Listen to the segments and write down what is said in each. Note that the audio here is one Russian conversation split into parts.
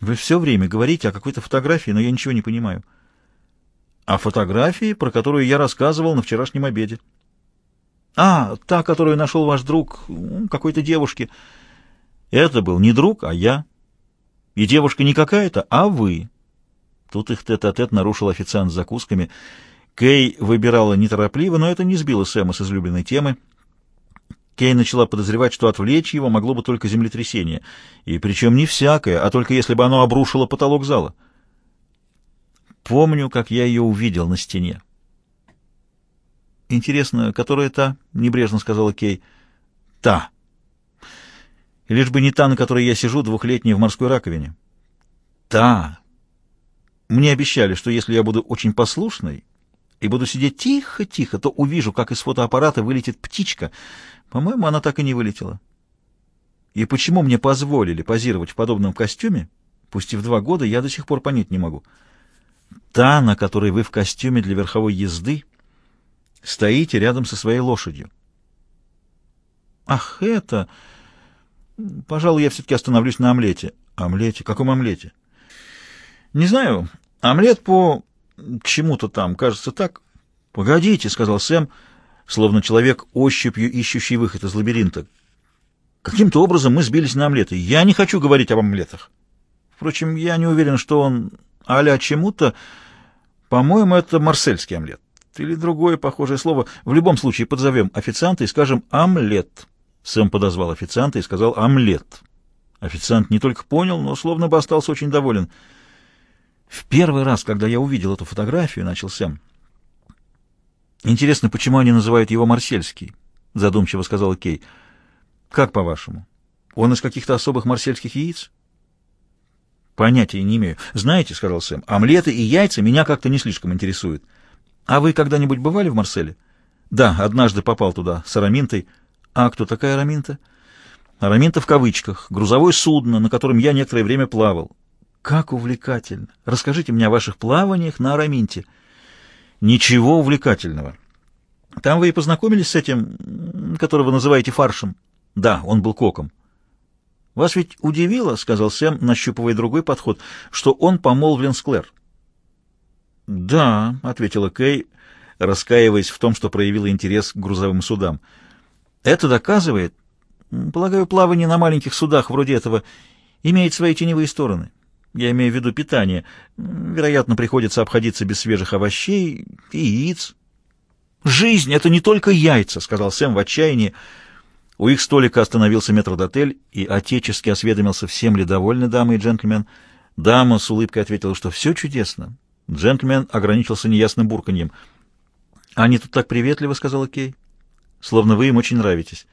Вы все время говорите о какой-то фотографии, но я ничего не понимаю. О фотографии, про которую я рассказывал на вчерашнем обеде. А, та, которую нашел ваш друг какой-то девушки. Это был не друг, а я. И девушка не какая-то, а вы. Тут их тет-а-тет -тет нарушил официант с закусками. Кей выбирала неторопливо, но это не сбило Сэма с излюбленной темы. Кей начала подозревать, что отвлечь его могло бы только землетрясение. И причем не всякое, а только если бы оно обрушило потолок зала. Помню, как я ее увидел на стене. «Интересно, которая та?» — небрежно сказала Кей. «Та. лишь бы не та, на которой я сижу, двухлетняя в морской раковине». «Та. Мне обещали, что если я буду очень послушной и буду сидеть тихо-тихо, то увижу, как из фотоаппарата вылетит птичка. По-моему, она так и не вылетела. И почему мне позволили позировать в подобном костюме, пусть и в два года, я до сих пор понять не могу. Та, на которой вы в костюме для верховой езды, стоите рядом со своей лошадью. Ах, это... Пожалуй, я все-таки остановлюсь на омлете. Омлете? Каком омлете? Не знаю. Омлет по чему-то там, кажется, так. Погодите, сказал Сэм, словно человек ощупью ищущий выход из лабиринта. Каким-то образом мы сбились на омлеты. Я не хочу говорить об омлетах. Впрочем, я не уверен, что он а чему-то... По-моему, это марсельский омлет. Или другое похожее слово. В любом случае подзовем официанта и скажем «омлет». Сэм подозвал официанта и сказал «омлет». Официант не только понял, но словно бы остался очень доволен. В первый раз, когда я увидел эту фотографию, начал Сэм. Интересно, почему они называют его Марсельский? Задумчиво сказал Кей. Как по-вашему? Он из каких-то особых марсельских яиц? Понятия не имею. Знаете, сказал Сэм, омлеты и яйца меня как-то не слишком интересуют. А вы когда-нибудь бывали в Марселе? Да, однажды попал туда с Араминтой. А кто такая Араминта? Араминта в кавычках. Грузовое судно, на котором я некоторое время плавал. Как увлекательно! Расскажите мне о ваших плаваниях на Араминте. Ничего увлекательного. Там вы и познакомились с этим, которого называете фаршем? Да, он был коком. Вас ведь удивило, — сказал Сэм, нащупывая другой подход, — что он помолвлен с Клэр. Да, — ответила Кей, раскаиваясь в том, что проявила интерес к грузовым судам. Это доказывает, полагаю, плавание на маленьких судах вроде этого имеет свои теневые стороны. Я имею в виду питание. Вероятно, приходится обходиться без свежих овощей и яиц. «Жизнь — это не только яйца», — сказал Сэм в отчаянии. У их столика остановился метрдотель и отечески осведомился, всем ли довольны дамы и джентльмен. Дама с улыбкой ответила, что все чудесно. Джентльмен ограничился неясным бурканьем. «Они тут так приветливо», — сказала Кей. «Словно вы им очень нравитесь».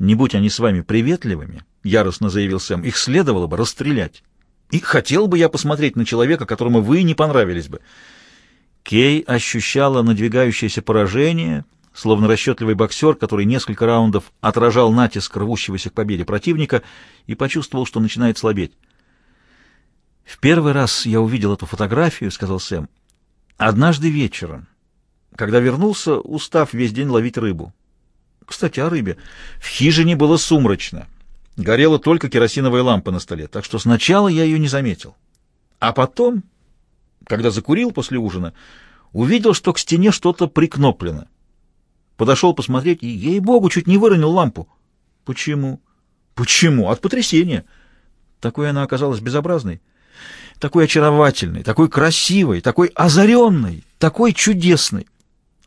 «Не будь они с вами приветливыми», — яростно заявил Сэм, — «их следовало бы расстрелять». И хотел бы я посмотреть на человека, которому вы не понравились бы. Кей ощущала надвигающееся поражение, словно расчетливый боксер, который несколько раундов отражал натиск рвущегося к победе противника и почувствовал, что начинает слабеть. «В первый раз я увидел эту фотографию», — сказал Сэм, — «однажды вечером, когда вернулся, устав весь день ловить рыбу. Кстати, о рыбе. В хижине было сумрачно. Горела только керосиновая лампа на столе, так что сначала я ее не заметил. А потом, когда закурил после ужина, увидел, что к стене что-то прикноплено. Подошел посмотреть и, ей-богу, чуть не выронил лампу. Почему? Почему? От потрясения. Такой она оказалась безобразной, такой очаровательной, такой красивой, такой озаренной, такой чудесной.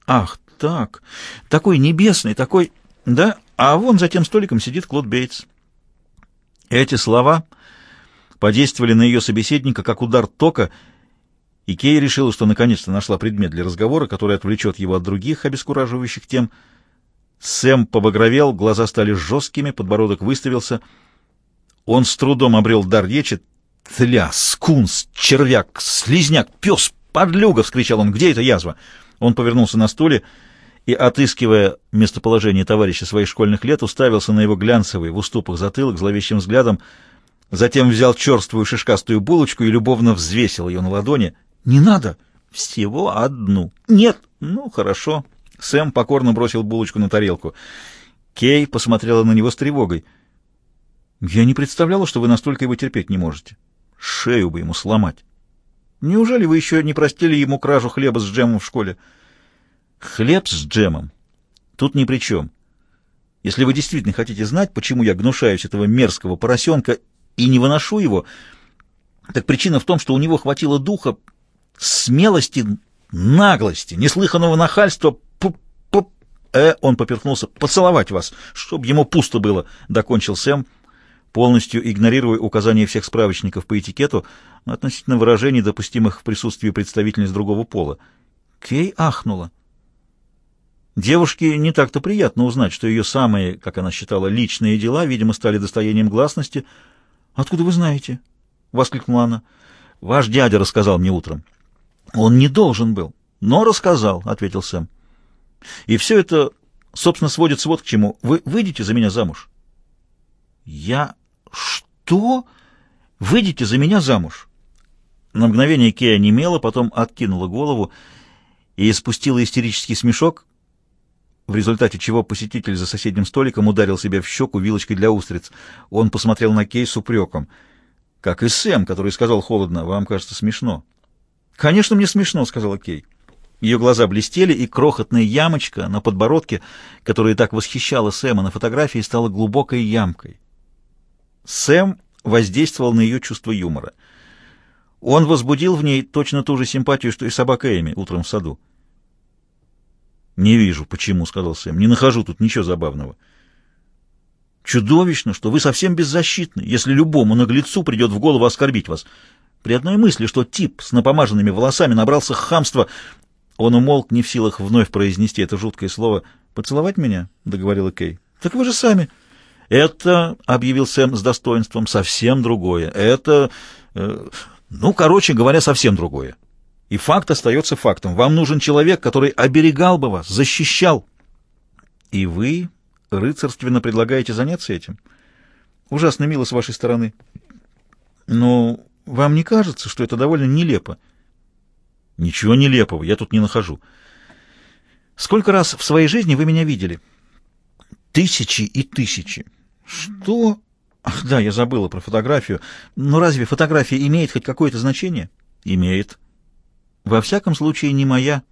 Ах, так, такой небесный, такой... Да, а вон за тем столиком сидит Клод Бейтс. Эти слова подействовали на ее собеседника как удар тока, и Кей решила, что наконец-то нашла предмет для разговора, который отвлечет его от других обескураживающих тем. Сэм побагровел, глаза стали жесткими, подбородок выставился. Он с трудом обрел дар речи. «Тля, скунс, червяк, слизняк, пес, подлюга!» — вскричал он. «Где эта язва?» Он повернулся на стуле и, отыскивая местоположение товарища своих школьных лет, уставился на его глянцевый в уступах затылок зловещим взглядом, затем взял черствую шишкастую булочку и любовно взвесил ее на ладони. «Не надо! Всего одну!» «Нет!» «Ну, хорошо!» Сэм покорно бросил булочку на тарелку. Кей посмотрела на него с тревогой. Я не представляла, что вы настолько его терпеть не можете. Шею бы ему сломать. Неужели вы еще не простили ему кражу хлеба с джемом в школе? Хлеб с джемом тут ни при чем. Если вы действительно хотите знать, почему я гнушаюсь этого мерзкого поросенка и не выношу его, так причина в том, что у него хватило духа, смелости, наглости, неслыханного нахальства. П -п э, он поперхнулся. Поцеловать вас, чтобы ему пусто было, докончил Сэм, полностью игнорируя указания всех справочников по этикету относительно выражений, допустимых в присутствии представительниц другого пола. Кей ахнула. Девушке не так-то приятно узнать, что ее самые, как она считала, личные дела, видимо, стали достоянием гласности. «Откуда вы знаете?» — воскликнула она. «Ваш дядя рассказал мне утром». «Он не должен был, но рассказал», — ответил Сэм. «И все это, собственно, сводится вот к чему. Вы выйдете за меня замуж?» «Я... что? Выйдете за меня замуж?» На мгновение Кея немела, потом откинула голову и испустила истерический смешок, в результате чего посетитель за соседним столиком ударил себя в щеку вилочкой для устриц. Он посмотрел на Кей с упреком. Как и Сэм, который сказал холодно, «Вам кажется смешно». «Конечно, мне смешно», — сказала Кей. Ее глаза блестели, и крохотная ямочка на подбородке, которая так восхищала Сэма на фотографии, стала глубокой ямкой. Сэм воздействовал на ее чувство юмора. Он возбудил в ней точно ту же симпатию, что и собака Эми утром в саду. «Не вижу, почему», — сказал Сэм. «Не нахожу тут ничего забавного». «Чудовищно, что вы совсем беззащитны, если любому наглецу придет в голову оскорбить вас. При одной мысли, что тип с напомаженными волосами набрался хамства...» Он умолк, не в силах вновь произнести это жуткое слово. «Поцеловать меня?» — договорила Кей. «Так вы же сами...» «Это, — объявил Сэм с достоинством, — совсем другое. Это, э, ну, короче говоря, совсем другое. И факт остается фактом. Вам нужен человек, который оберегал бы вас, защищал. И вы рыцарственно предлагаете заняться этим? Ужасно мило с вашей стороны. Но вам не кажется, что это довольно нелепо? Ничего нелепого я тут не нахожу. Сколько раз в своей жизни вы меня видели? Тысячи и тысячи. Что? Ах, да, я забыла про фотографию. Но разве фотография имеет хоть какое-то значение? Имеет. Во всяком случае, не моя.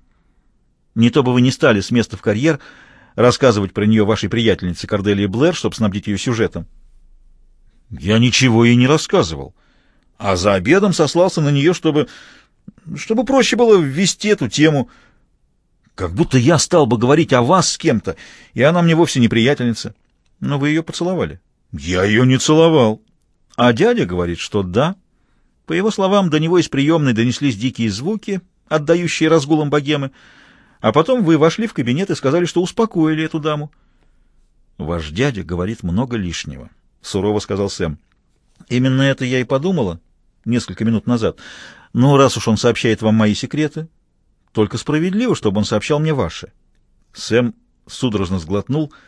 Не то бы вы не стали с места в карьер рассказывать про нее вашей приятельнице Корделии Блэр, чтобы снабдить ее сюжетом. Я ничего ей не рассказывал. А за обедом сослался на нее, чтобы... чтобы проще было ввести эту тему. Как будто я стал бы говорить о вас с кем-то, и она мне вовсе не приятельница. Но вы ее поцеловали. Я ее не целовал. А дядя говорит, что да. По его словам, до него из приемной донеслись дикие звуки, отдающие разгулом богемы, а потом вы вошли в кабинет и сказали, что успокоили эту даму. «Ваш дядя говорит много лишнего», — сурово сказал Сэм. «Именно это я и подумала несколько минут назад. Но раз уж он сообщает вам мои секреты, только справедливо, чтобы он сообщал мне ваши». Сэм судорожно сглотнул —